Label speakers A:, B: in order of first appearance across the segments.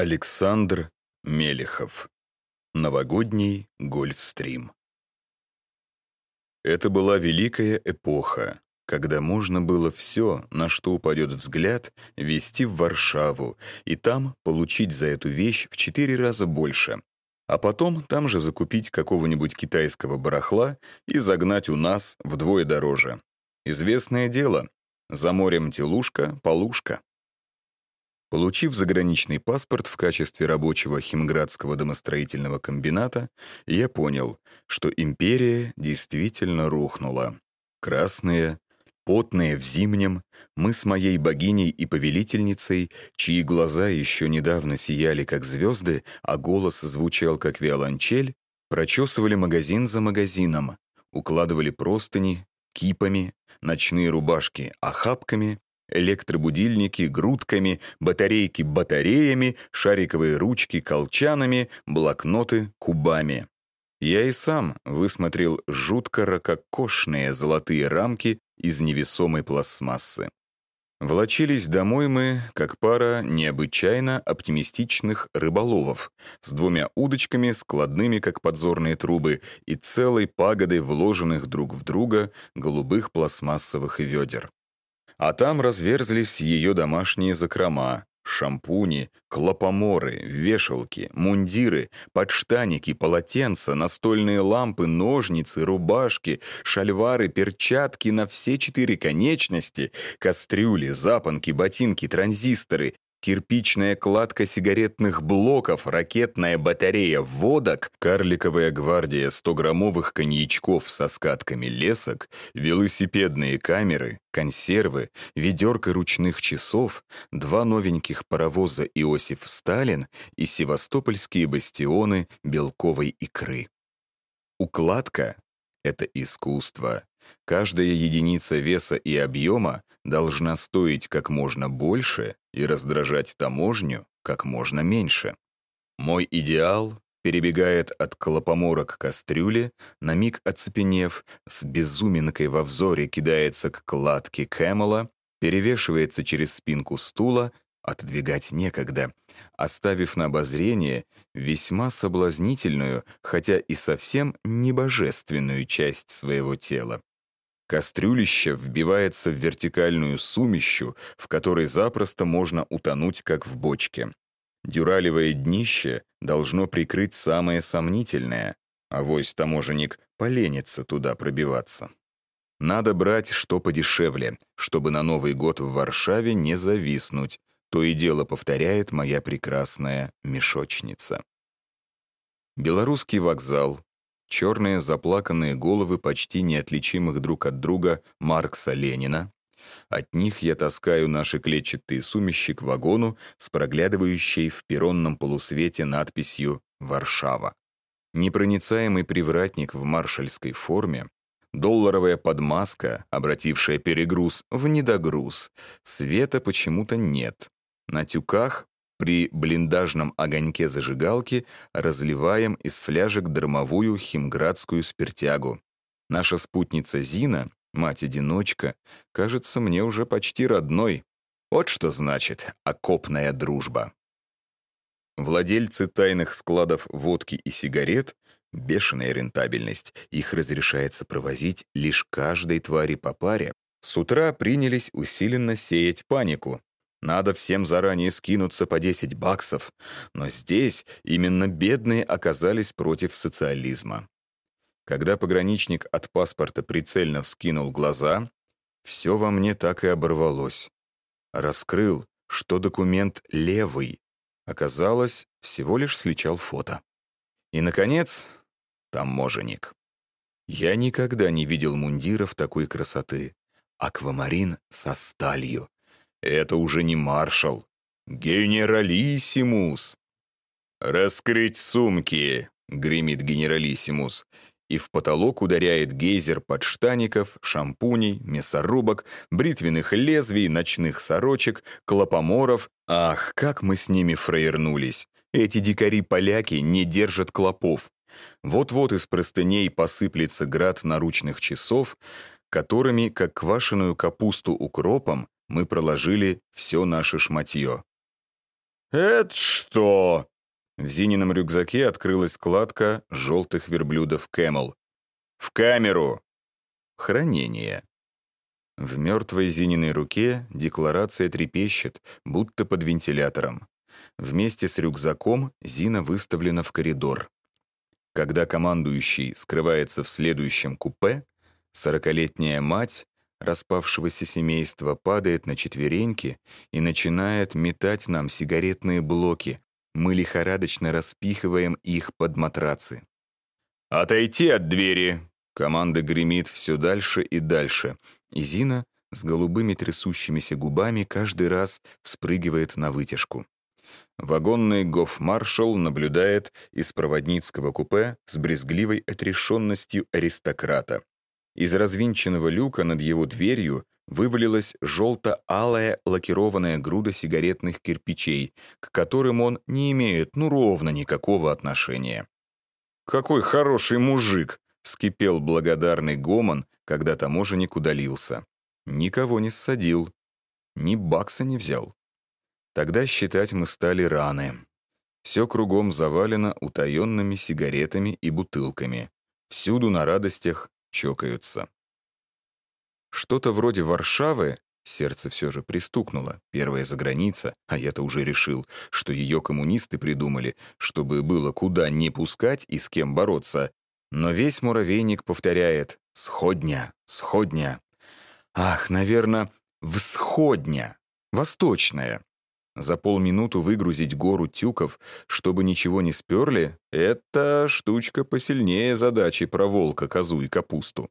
A: Александр Мелехов. Новогодний гольфстрим. Это была великая эпоха, когда можно было все, на что упадет взгляд, везти в Варшаву и там получить за эту вещь в четыре раза больше, а потом там же закупить какого-нибудь китайского барахла и загнать у нас вдвое дороже. Известное дело, за морем телушка, полушка. Получив заграничный паспорт в качестве рабочего Химградского домостроительного комбината, я понял, что империя действительно рухнула. Красные, потные в зимнем, мы с моей богиней и повелительницей, чьи глаза еще недавно сияли как звезды, а голос звучал как виолончель, прочесывали магазин за магазином, укладывали простыни, кипами, ночные рубашки охапками электробудильники грудками, батарейки батареями, шариковые ручки колчанами, блокноты кубами. Я и сам высмотрел жутко ракокошные золотые рамки из невесомой пластмассы. Влочились домой мы, как пара необычайно оптимистичных рыболовов, с двумя удочками, складными, как подзорные трубы, и целой пагодой вложенных друг в друга голубых пластмассовых ведер. А там разверзлись ее домашние закрома, шампуни, клопоморы, вешалки, мундиры, подштаники, полотенца, настольные лампы, ножницы, рубашки, шальвары, перчатки на все четыре конечности, кастрюли, запонки, ботинки, транзисторы, кирпичная кладка сигаретных блоков, ракетная батарея водок, карликовая гвардия 100-граммовых коньячков со скатками лесок, велосипедные камеры, консервы, ведерко ручных часов, два новеньких паровоза Иосиф Сталин и севастопольские бастионы белковой икры. Укладка — это искусство. Каждая единица веса и объема должна стоить как можно больше и раздражать таможню как можно меньше. Мой идеал перебегает от клопомора к кастрюле, на миг оцепенев, с безуминкой во взоре кидается к кладке Кэмела, перевешивается через спинку стула, отодвигать некогда, оставив на обозрение весьма соблазнительную, хотя и совсем небожественную часть своего тела. Кастрюлище вбивается в вертикальную сумищу, в которой запросто можно утонуть, как в бочке. Дюралевое днище должно прикрыть самое сомнительное, а вось таможенник поленится туда пробиваться. Надо брать что подешевле, чтобы на Новый год в Варшаве не зависнуть, то и дело повторяет моя прекрасная мешочница. Белорусский вокзал, черные заплаканные головы почти неотличимых друг от друга Маркса Ленина. От них я таскаю наши клетчатые сумищи к вагону с проглядывающей в перронном полусвете надписью «Варшава». Непроницаемый привратник в маршальской форме, долларовая подмазка, обратившая перегруз в недогруз, света почему-то нет. На тюках при блиндажном огоньке зажигалки разливаем из фляжек дармовую химградскую спиртягу. Наша спутница Зина, мать-одиночка, кажется мне уже почти родной. Вот что значит окопная дружба. Владельцы тайных складов водки и сигарет — бешеная рентабельность. Их разрешается провозить лишь каждой твари по паре. С утра принялись усиленно сеять панику. Надо всем заранее скинуться по 10 баксов, но здесь именно бедные оказались против социализма. Когда пограничник от паспорта прицельно вскинул глаза, все во мне так и оборвалось. Раскрыл, что документ левый. Оказалось, всего лишь сличал фото. И, наконец, таможенник. Я никогда не видел мундиров такой красоты. Аквамарин со сталью, это уже не маршал. Генералиссимус. «Раскрыть сумки!» — гремит генералиссимус. И в потолок ударяет гейзер подштаников, шампуней, мясорубок, бритвенных лезвий, ночных сорочек, клопоморов. Ах, как мы с ними фраернулись! Эти дикари-поляки не держат клопов. Вот-вот из простыней посыплется град наручных часов, которыми, как квашеную капусту укропом, мы проложили все наше шматье. «Это что?» В Зинином рюкзаке открылась складка желтых верблюдов Camel. «В камеру!» Хранение. В мертвой Зининой руке декларация трепещет, будто под вентилятором. Вместе с рюкзаком Зина выставлена в коридор. Когда командующий скрывается в следующем купе, сорокалетняя мать распавшегося семейства падает на четвереньки и начинает метать нам сигаретные блоки. Мы лихорадочно распихиваем их под матрацы. «Отойти от двери!» Команда гремит все дальше и дальше, и Зина с голубыми трясущимися губами каждый раз вспрыгивает на вытяжку. Вагонный гофмаршал наблюдает из проводницкого купе с брезгливой отрешенностью аристократа. Из развинченного люка над его дверью вывалилась желто-алая лакированная груда сигаретных кирпичей, к которым он не имеет ну ровно никакого отношения. «Какой хороший мужик!» — вскипел благодарный гомон, когда таможенник удалился. Никого не ссадил, ни бакса не взял. Тогда считать мы стали раны. Все кругом завалено утаенными сигаретами и бутылками. Всюду на радостях чокаются. Что-то вроде Варшавы, сердце все же пристукнуло, первая за граница, а я-то уже решил, что ее коммунисты придумали, чтобы было куда не пускать и с кем бороться. Но весь муравейник повторяет «сходня, сходня». Ах, наверное, всходня, восточная. За полминуту выгрузить гору тюков, чтобы ничего не сперли, это штучка посильнее задачи про волка, козу и капусту.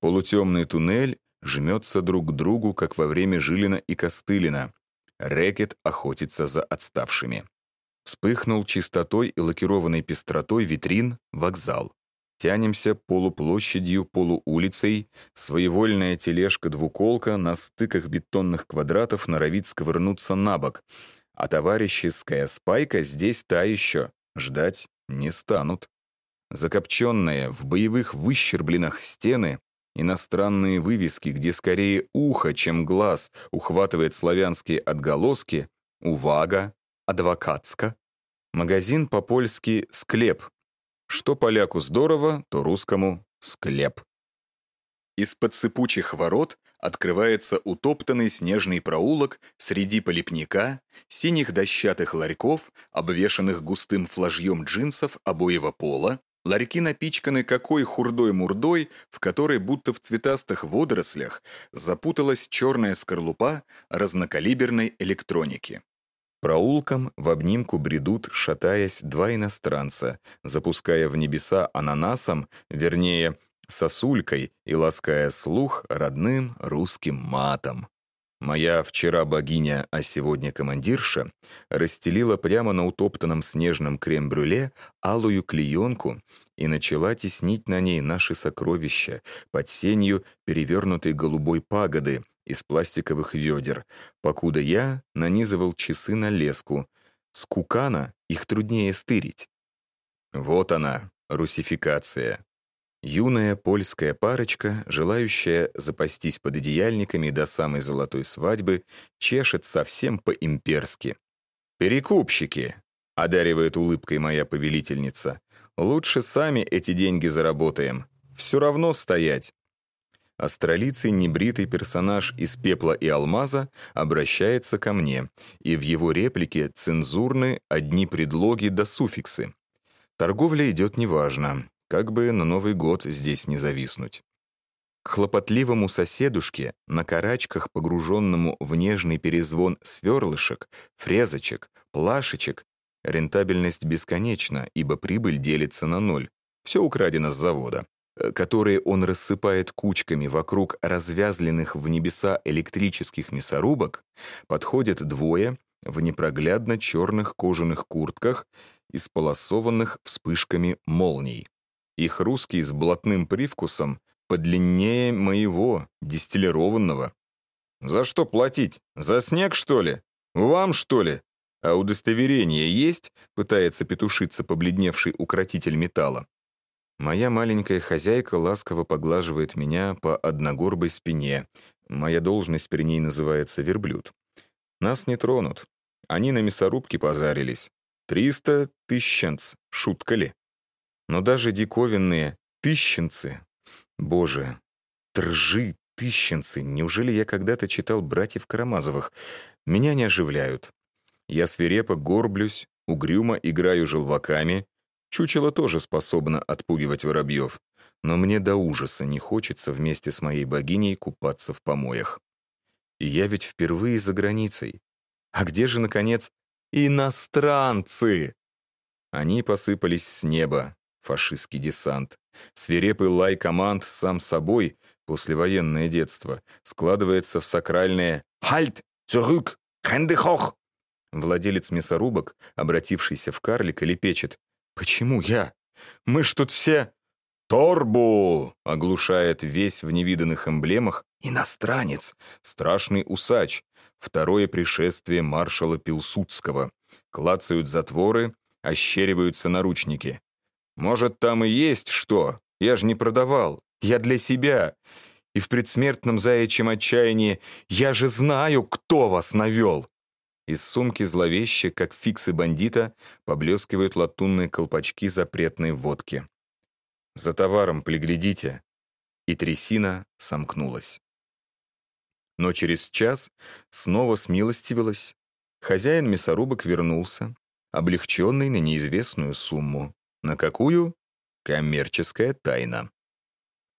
A: Полутемный туннель жмется друг к другу, как во время Жилина и Костылина. Рэкет охотится за отставшими. Вспыхнул чистотой и лакированной пестротой витрин вокзал. Тянемся полуплощадью, полуулицей, своевольная тележка-двуколка на стыках бетонных квадратов норовит сковырнуться на бок, а товарищеская спайка здесь та еще, ждать не станут. Закопченные в боевых выщербленных стены, иностранные вывески, где скорее ухо, чем глаз ухватывает славянские отголоски, увага, адвокатска. Магазин по-польски «Склеп», что поляку здорово, то русскому — склеп. Из-под сыпучих ворот открывается утоптанный снежный проулок среди полипника, синих дощатых ларьков, обвешанных густым флажьем джинсов обоего пола, Ларьки напичканы какой хурдой-мурдой, в которой будто в цветастых водорослях запуталась черная скорлупа разнокалиберной электроники. Проулком в обнимку бредут, шатаясь, два иностранца, запуская в небеса ананасом, вернее, сосулькой и лаская слух родным русским матом. Моя вчера богиня, а сегодня командирша, расстелила прямо на утоптанном снежном крем-брюле алую клеенку и начала теснить на ней наши сокровища под сенью перевернутой голубой пагоды, из пластиковых ведер, покуда я нанизывал часы на леску. С кукана их труднее стырить. Вот она, русификация. Юная польская парочка, желающая запастись под одеяльниками до самой золотой свадьбы, чешет совсем по-имперски. «Перекупщики!» — одаривает улыбкой моя повелительница. «Лучше сами эти деньги заработаем. Все равно стоять, Астролицый небритый персонаж из «Пепла и алмаза» обращается ко мне, и в его реплике цензурны одни предлоги да суффиксы. Торговля идет неважно, как бы на Новый год здесь не зависнуть. К хлопотливому соседушке, на карачках, погруженному в нежный перезвон сверлышек, фрезочек, плашечек, рентабельность бесконечна, ибо прибыль делится на ноль. Все украдено с завода. Э, которые он рассыпает кучками вокруг развязленных в небеса электрических мясорубок, подходят двое в непроглядно черных кожаных куртках, исполосованных вспышками молний. Их русский с блатным привкусом подлиннее моего, дистиллированного. «За что платить? За снег, что ли? Вам, что ли? А удостоверение есть?» — пытается петушиться побледневший укротитель металла. Моя маленькая хозяйка ласково поглаживает меня по одногорбой спине. Моя должность при ней называется верблюд. Нас не тронут. Они на мясорубке позарились. Триста тысяченц, шутка ли? Но даже диковинные тысяченцы, боже, тржи тысяченцы, неужели я когда-то читал «Братьев Карамазовых»? Меня не оживляют. Я свирепо горблюсь, угрюмо играю желваками. Чучело тоже способно отпугивать воробьев. Но мне до ужаса не хочется вместе с моей богиней купаться в помоях. И я ведь впервые за границей. А где же, наконец, иностранцы? Они посыпались с неба, фашистский десант. Свирепый лай команд сам собой, послевоенное детство, складывается в сакральное «Хальт! Цурюк! Хэнды хох!» Владелец мясорубок, обратившийся в карлика, лепечет. «Почему я? Мы ж тут все...» «Торбу!» — оглушает весь в невиданных эмблемах иностранец, страшный усач, второе пришествие маршала Пилсудского. Клацают затворы, ощериваются наручники. «Может, там и есть что? Я ж не продавал. Я для себя. И в предсмертном заячьем отчаянии «Я же знаю, кто вас навел!» Из сумки зловеще, как фиксы бандита, поблескивают латунные колпачки запретной водки. «За товаром приглядите!» И трясина сомкнулась. Но через час снова смилостивилась. Хозяин мясорубок вернулся, облегченный на неизвестную сумму. На какую? Коммерческая тайна.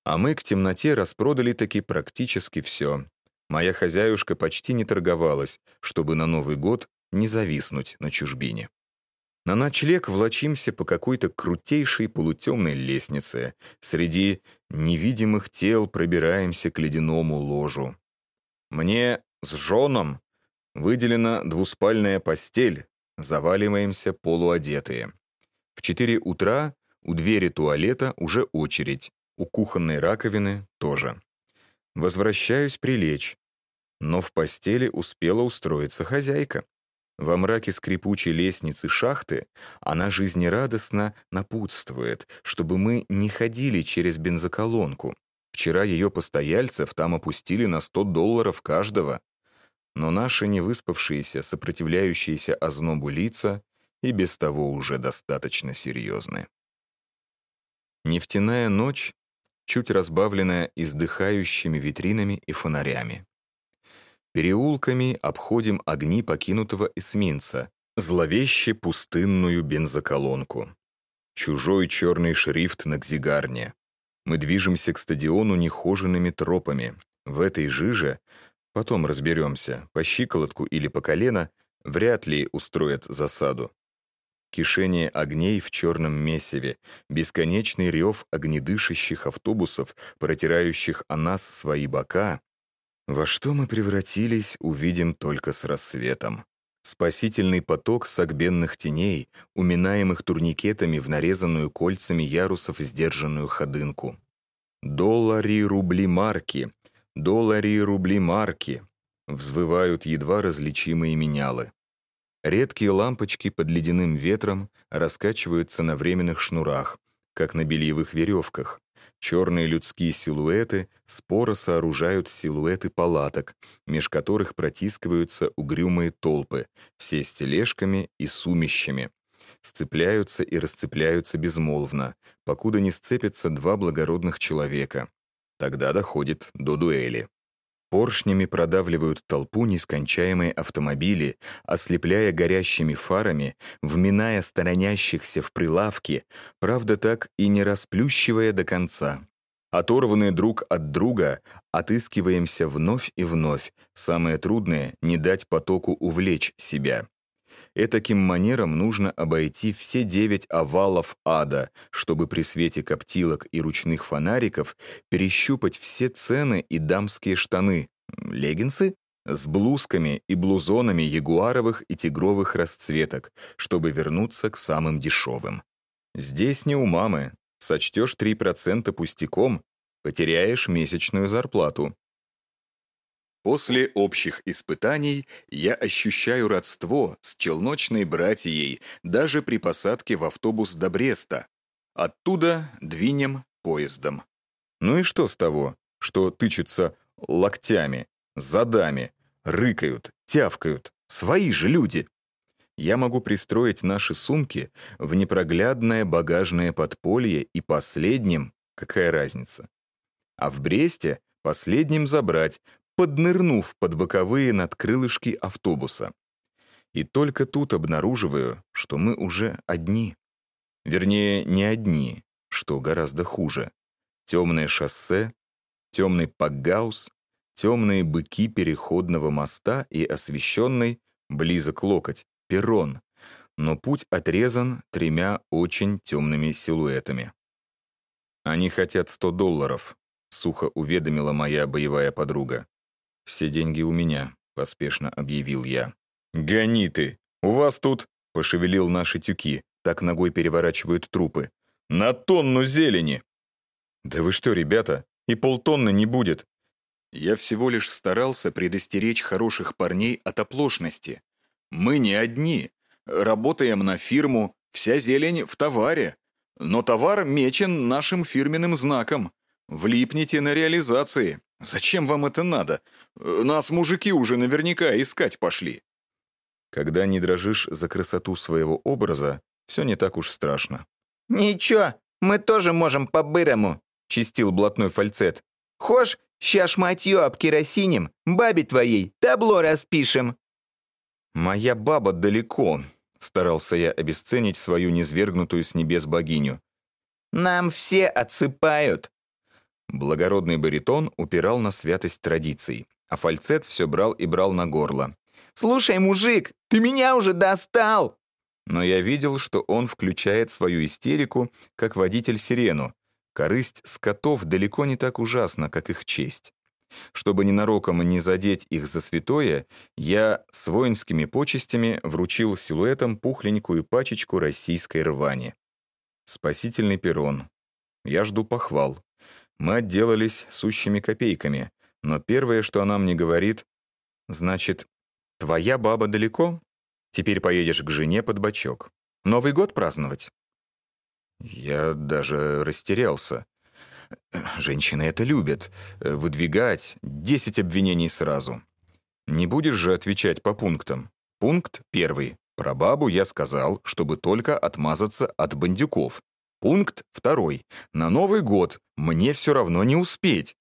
A: А мы к темноте распродали таки практически все. Моя хозяюшка почти не торговалась, чтобы на Новый год не зависнуть на чужбине. На ночлег влачимся по какой-то крутейшей полутемной лестнице. Среди невидимых тел пробираемся к ледяному ложу. Мне с женом выделена двуспальная постель, заваливаемся полуодетые. В четыре утра у двери туалета уже очередь, у кухонной раковины тоже. Возвращаюсь прилечь, но в постели успела устроиться хозяйка. Во мраке скрипучей лестницы шахты она жизнерадостно напутствует, чтобы мы не ходили через бензоколонку. Вчера ее постояльцев там опустили на 100 долларов каждого. Но наши невыспавшиеся, сопротивляющиеся ознобу лица и без того уже достаточно серьезны. Нефтяная ночь, чуть разбавленная издыхающими витринами и фонарями. Переулками обходим огни покинутого эсминца, зловеще пустынную бензоколонку. Чужой черный шрифт на кзигарне. Мы движемся к стадиону нехоженными тропами. В этой жиже, потом разберемся, по щиколотку или по колено, вряд ли устроят засаду. Кишение огней в черном месиве, бесконечный рев огнедышащих автобусов, протирающих о нас свои бока. Во что мы превратились, увидим только с рассветом. Спасительный поток сагбенных теней, уминаемых турникетами в нарезанную кольцами ярусов сдержанную ходынку. «Доллари, рубли, марки! Доллари, рубли, марки!» Взвывают едва различимые менялы. Редкие лампочки под ледяным ветром раскачиваются на временных шнурах, как на бельевых веревках. Черные людские силуэты споро сооружают силуэты палаток, меж которых протискиваются угрюмые толпы, все с тележками и сумищами. Сцепляются и расцепляются безмолвно, покуда не сцепятся два благородных человека. Тогда доходит до дуэли. Поршнями продавливают толпу нескончаемые автомобили, ослепляя горящими фарами, вминая сторонящихся в прилавки, правда так и не расплющивая до конца. Оторванные друг от друга, отыскиваемся вновь и вновь. Самое трудное — не дать потоку увлечь себя. Этаким манером нужно обойти все девять овалов ада, чтобы при свете коптилок и ручных фонариков перещупать все цены и дамские штаны, леггинсы, с блузками и блузонами ягуаровых и тигровых расцветок, чтобы вернуться к самым дешевым. Здесь не у мамы. Сочтешь 3% пустяком, потеряешь месячную зарплату. После общих испытаний я ощущаю родство с челночной братьей даже при посадке в автобус до Бреста. Оттуда двинем поездом. Ну и что с того, что тычутся локтями, задами, рыкают, тявкают? Свои же люди. я могу пристроить наши сумки в непроглядное багажное подполье и последним, какая разница. А в Бресте последним забрать, поднырнув под боковые надкрылышки автобуса. И только тут обнаруживаю, что мы уже одни. Вернее, не одни, что гораздо хуже. Темное шоссе, темный пакгаус, темные быки переходного моста и освещенный, близок локоть, перрон, но путь отрезан тремя очень темными силуэтами. «Они хотят 100 долларов», — сухо уведомила моя боевая подруга. «Все деньги у меня», — поспешно объявил я. «Гони ты! У вас тут...» — пошевелил наши тюки, так ногой переворачивают трупы. «На тонну зелени!» «Да вы что, ребята, и полтонны не будет!» Я всего лишь старался предостеречь хороших парней от оплошности. Мы не одни. Работаем на фирму, вся зелень в товаре. Но товар мечен нашим фирменным знаком. Влипните на реализации. Зачем вам это надо? Нас мужики уже наверняка искать пошли. Когда не дрожишь за красоту своего образа, все не так уж страшно.
B: «Ничего, мы тоже можем по-бырому», — чистил блатной фальцет. «Хошь, ща шматье обкеросиним, бабе твоей табло распишем».
A: «Моя баба далеко», — старался я обесценить свою низвергнутую с небес богиню.
B: «Нам все отсыпают».
A: Благородный баритон упирал на святость традиций, а фальцет все брал и брал на горло.
B: «Слушай, мужик, ты меня уже достал!»
A: Но я видел, что он включает свою истерику, как водитель сирену. Корысть скотов далеко не так ужасна, как их честь. Чтобы ненароком не задеть их за святое, я с воинскими почестями вручил силуэтом пухленькую пачечку российской рвани. Спасительный перрон. Я жду похвал. Мы отделались сущими копейками, но первое, что она мне говорит, значит, «Твоя баба далеко? Теперь поедешь к жене под бочок. Новый год праздновать?» Я даже растерялся. Женщины это любят. Выдвигать десять обвинений сразу. Не будешь же отвечать по пунктам. Пункт первый. Про бабу я сказал, чтобы только отмазаться от бандюков. Пункт второй. На Новый год мне все равно не успеть.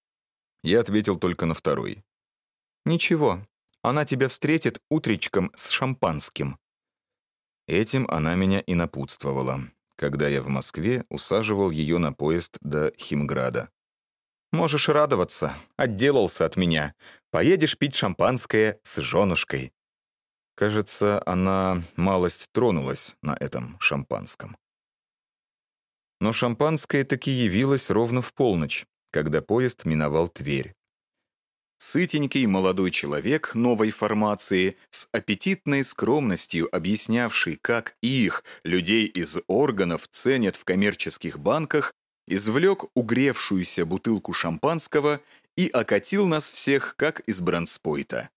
A: Я ответил только на второй. Ничего, она тебя встретит утречком с шампанским. Этим она меня и напутствовала когда я в Москве усаживал ее на поезд до Химграда. «Можешь радоваться, отделался от меня. Поедешь пить шампанское с женушкой». Кажется, она малость тронулась на этом шампанском. Но шампанское таки явилось ровно в полночь, когда поезд миновал Тверь. Сытенький молодой человек новой формации, с аппетитной скромностью объяснявший, как их, людей из органов, ценят в коммерческих банках, извлек угревшуюся бутылку шампанского и окатил нас всех, как из бронспойта.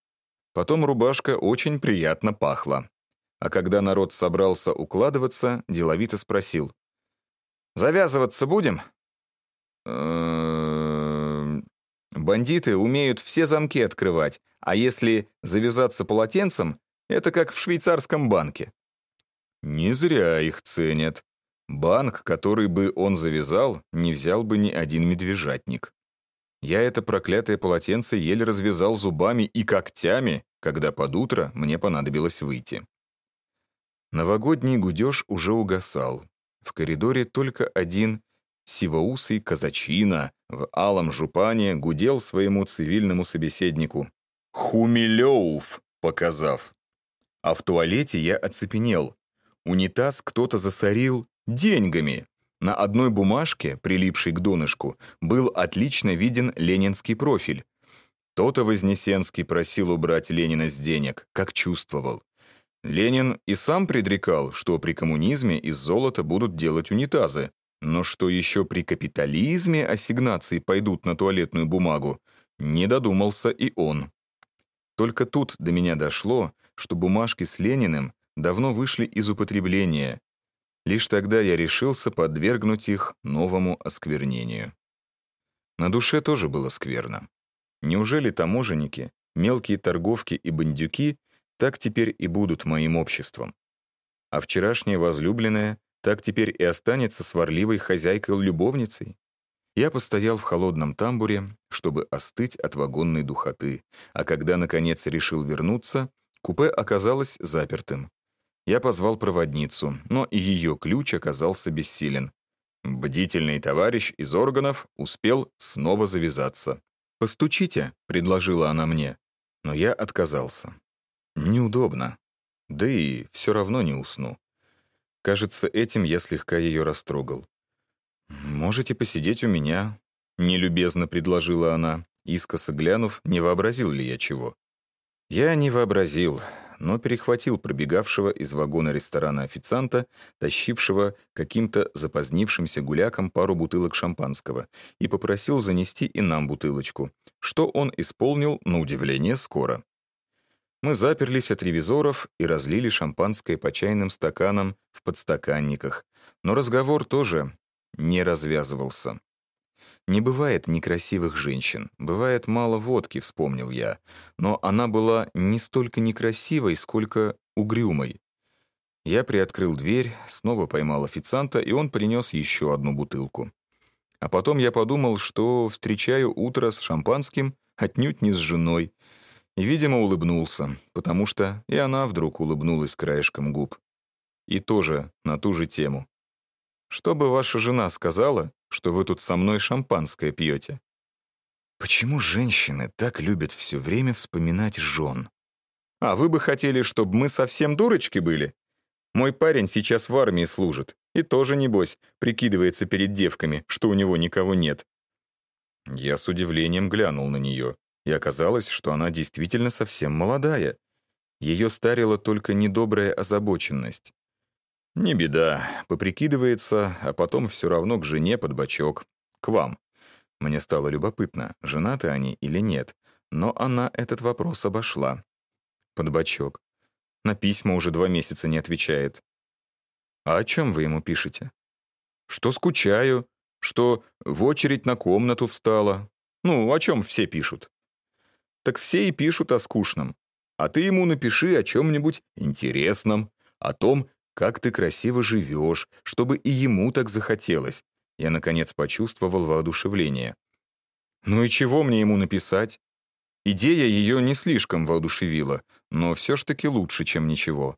A: Потом рубашка очень приятно пахла. А когда народ собрался укладываться, деловито спросил. «Завязываться будем?» Бандиты умеют все замки открывать, а если завязаться полотенцем, это как в швейцарском банке. Не зря их ценят. Банк, который бы он завязал, не взял бы ни один медвежатник. Я это проклятое полотенце еле развязал зубами и когтями, когда под утро мне понадобилось выйти. Новогодний гудеж уже угасал. В коридоре только один сивоусый казачина в алом жупане гудел своему цивильному собеседнику. «Хумилеуф!» показав. А в туалете я оцепенел. Унитаз кто-то засорил деньгами. На одной бумажке, прилипшей к донышку, был отлично виден ленинский профиль. То-то Вознесенский просил убрать Ленина с денег, как чувствовал. Ленин и сам предрекал, что при коммунизме из золота будут делать унитазы, но что еще при капитализме ассигнации пойдут на туалетную бумагу, не додумался и он. Только тут до меня дошло, что бумажки с Лениным давно вышли из употребления. Лишь тогда я решился подвергнуть их новому осквернению. На душе тоже было скверно. Неужели таможенники, мелкие торговки и бандюки так теперь и будут моим обществом? а вчерашняя возлюбленная так теперь и останется сварливой хозяйкой-любовницей. Я постоял в холодном тамбуре, чтобы остыть от вагонной духоты, а когда, наконец, решил вернуться, купе оказалось запертым. Я позвал проводницу, но и ее ключ оказался бессилен. Бдительный товарищ из органов успел снова завязаться. «Постучите», — предложила она мне, но я отказался. Неудобно. Да и все равно не усну. Кажется, этим я слегка ее растрогал. «Можете посидеть у меня», — нелюбезно предложила она, искоса глянув, не вообразил ли я чего. Я не вообразил, но перехватил пробегавшего из вагона ресторана официанта, тащившего каким-то запозднившимся гуляком пару бутылок шампанского, и попросил занести и нам бутылочку, что он исполнил, на удивление, скоро. Мы заперлись от ревизоров и разлили шампанское по чайным стаканам в подстаканниках, но разговор тоже не развязывался. Не бывает некрасивых женщин, бывает мало водки, вспомнил я, но она была не столько некрасивой, сколько угрюмой. Я приоткрыл дверь, снова поймал официанта, и он принес еще одну бутылку. А потом я подумал, что встречаю утро с шампанским отнюдь не с женой, видимо, улыбнулся, потому что и она вдруг улыбнулась краешком губ. И тоже на ту же тему. Что бы ваша жена сказала, что вы тут со мной шампанское пьете? Почему женщины так любят все время вспоминать жен? А вы бы хотели, чтобы мы совсем дурочки были? Мой парень сейчас в армии служит, и тоже, небось, прикидывается перед девками, что у него никого нет. Я с удивлением глянул на нее, и оказалось, что она действительно совсем молодая. Ее старила только недобрая озабоченность. Не беда, поприкидывается, а потом все равно к жене под бочок. К вам. Мне стало любопытно, женаты они или нет, но она этот вопрос обошла. Под бочок. На письма уже два месяца не отвечает. А о чем вы ему пишете? Что скучаю, что в очередь на комнату встала. Ну, о чем все пишут? Так все и пишут о скучном. А ты ему напиши о чем-нибудь интересном, о том, как ты красиво живешь, чтобы и ему так захотелось. Я, наконец, почувствовал воодушевление. Ну и чего мне ему написать? Идея ее не слишком воодушевила, но все ж таки лучше, чем ничего.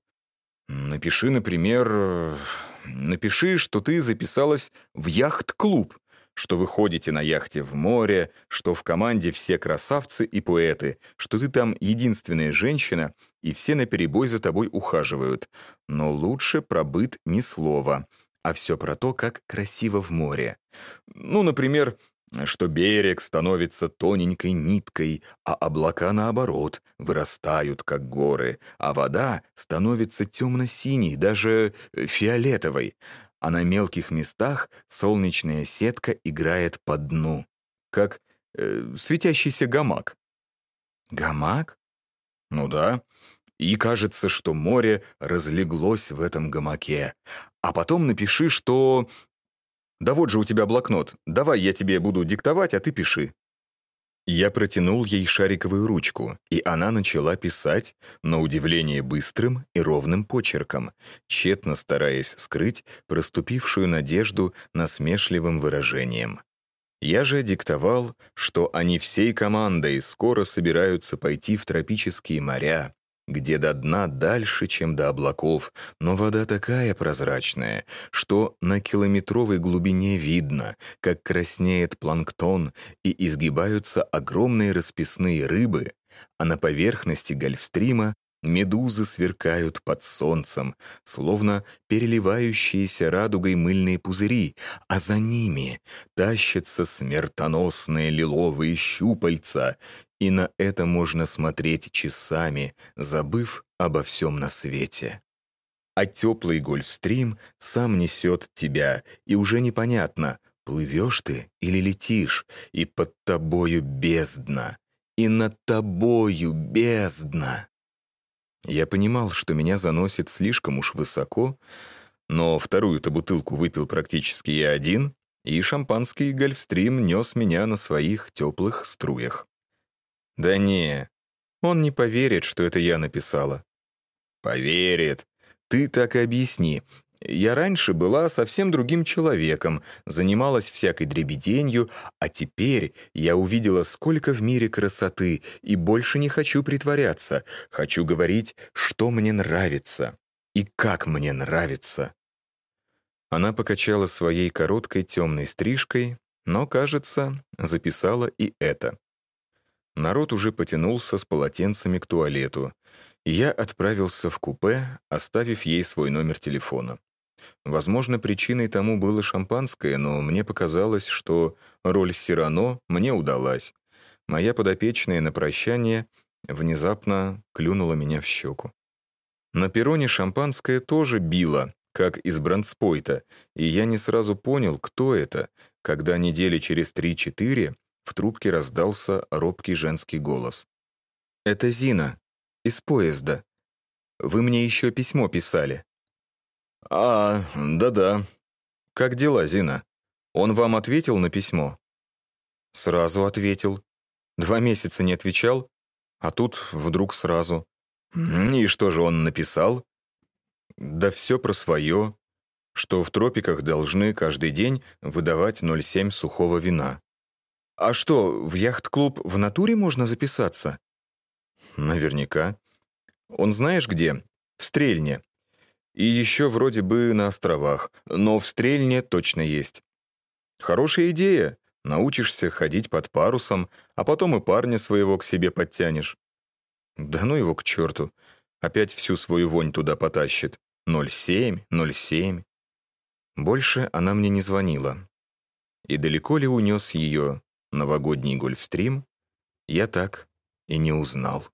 A: Напиши, например... Напиши, что ты записалась в яхт-клуб что вы ходите на яхте в море, что в команде все красавцы и поэты, что ты там единственная женщина, и все наперебой за тобой ухаживают. Но лучше про быт ни слова, а все про то, как красиво в море. Ну, например, что берег становится тоненькой ниткой, а облака, наоборот, вырастают, как горы, а вода становится темно-синей, даже фиолетовой, а на мелких местах солнечная сетка играет по дну, как э, светящийся гамак. Гамак? Ну да. И кажется, что море разлеглось в этом гамаке. А потом напиши, что... Да вот же у тебя блокнот. Давай я тебе буду диктовать, а ты пиши. Я протянул ей шариковую ручку, и она начала писать, на удивление быстрым и ровным почерком, тщетно стараясь скрыть проступившую надежду насмешливым выражением. Я же диктовал, что они всей командой скоро собираются пойти в тропические моря, где до дна дальше, чем до облаков, но вода такая прозрачная, что на километровой глубине видно, как краснеет планктон и изгибаются огромные расписные рыбы, а на поверхности гольфстрима медузы сверкают под солнцем, словно переливающиеся радугой мыльные пузыри, а за ними тащатся смертоносные лиловые щупальца, и на это можно смотреть часами, забыв обо всем на свете. А теплый гольфстрим сам несет тебя, и уже непонятно, плывешь ты или летишь, и под тобою бездна, и над тобою бездна. Я понимал, что меня заносит слишком уж высоко, но вторую-то бутылку выпил практически я один, и шампанский гольфстрим нес меня на своих теплых струях. Да не, он не поверит, что это я написала. Поверит. ты так и объясни. Я раньше была совсем другим человеком, занималась всякой дребеденью, а теперь я увидела, сколько в мире красоты, и больше не хочу притворяться. Хочу говорить, что мне нравится и как мне нравится». Она покачала своей короткой темной стрижкой, но, кажется, записала и это. Народ уже потянулся с полотенцами к туалету. Я отправился в купе, оставив ей свой номер телефона. Возможно, причиной тому было шампанское, но мне показалось, что роль Сирано мне удалась. Моя подопечная на прощание внезапно клюнула меня в щеку. На перроне шампанское тоже било, как из бронспойта, и я не сразу понял, кто это, когда недели через три-четыре в трубке раздался робкий женский голос. «Это Зина, из поезда. Вы мне еще письмо писали». «А, да-да. Как дела, Зина? Он вам ответил на письмо?» «Сразу ответил. Два месяца не отвечал, а тут вдруг сразу. И что же он написал?» «Да все про свое, что в тропиках должны каждый день выдавать 0,7 сухого вина». «А что, в яхт-клуб в натуре можно записаться?» «Наверняка. Он знаешь где? В Стрельне. И еще вроде бы на островах, но в Стрельне точно есть. Хорошая идея. Научишься ходить под парусом, а потом и парня своего к себе подтянешь. Да ну его к черту. Опять всю свою вонь туда потащит. 07, 07. Больше она мне не звонила. И далеко ли унес ее новогодний гольфстрим, я так и не узнал.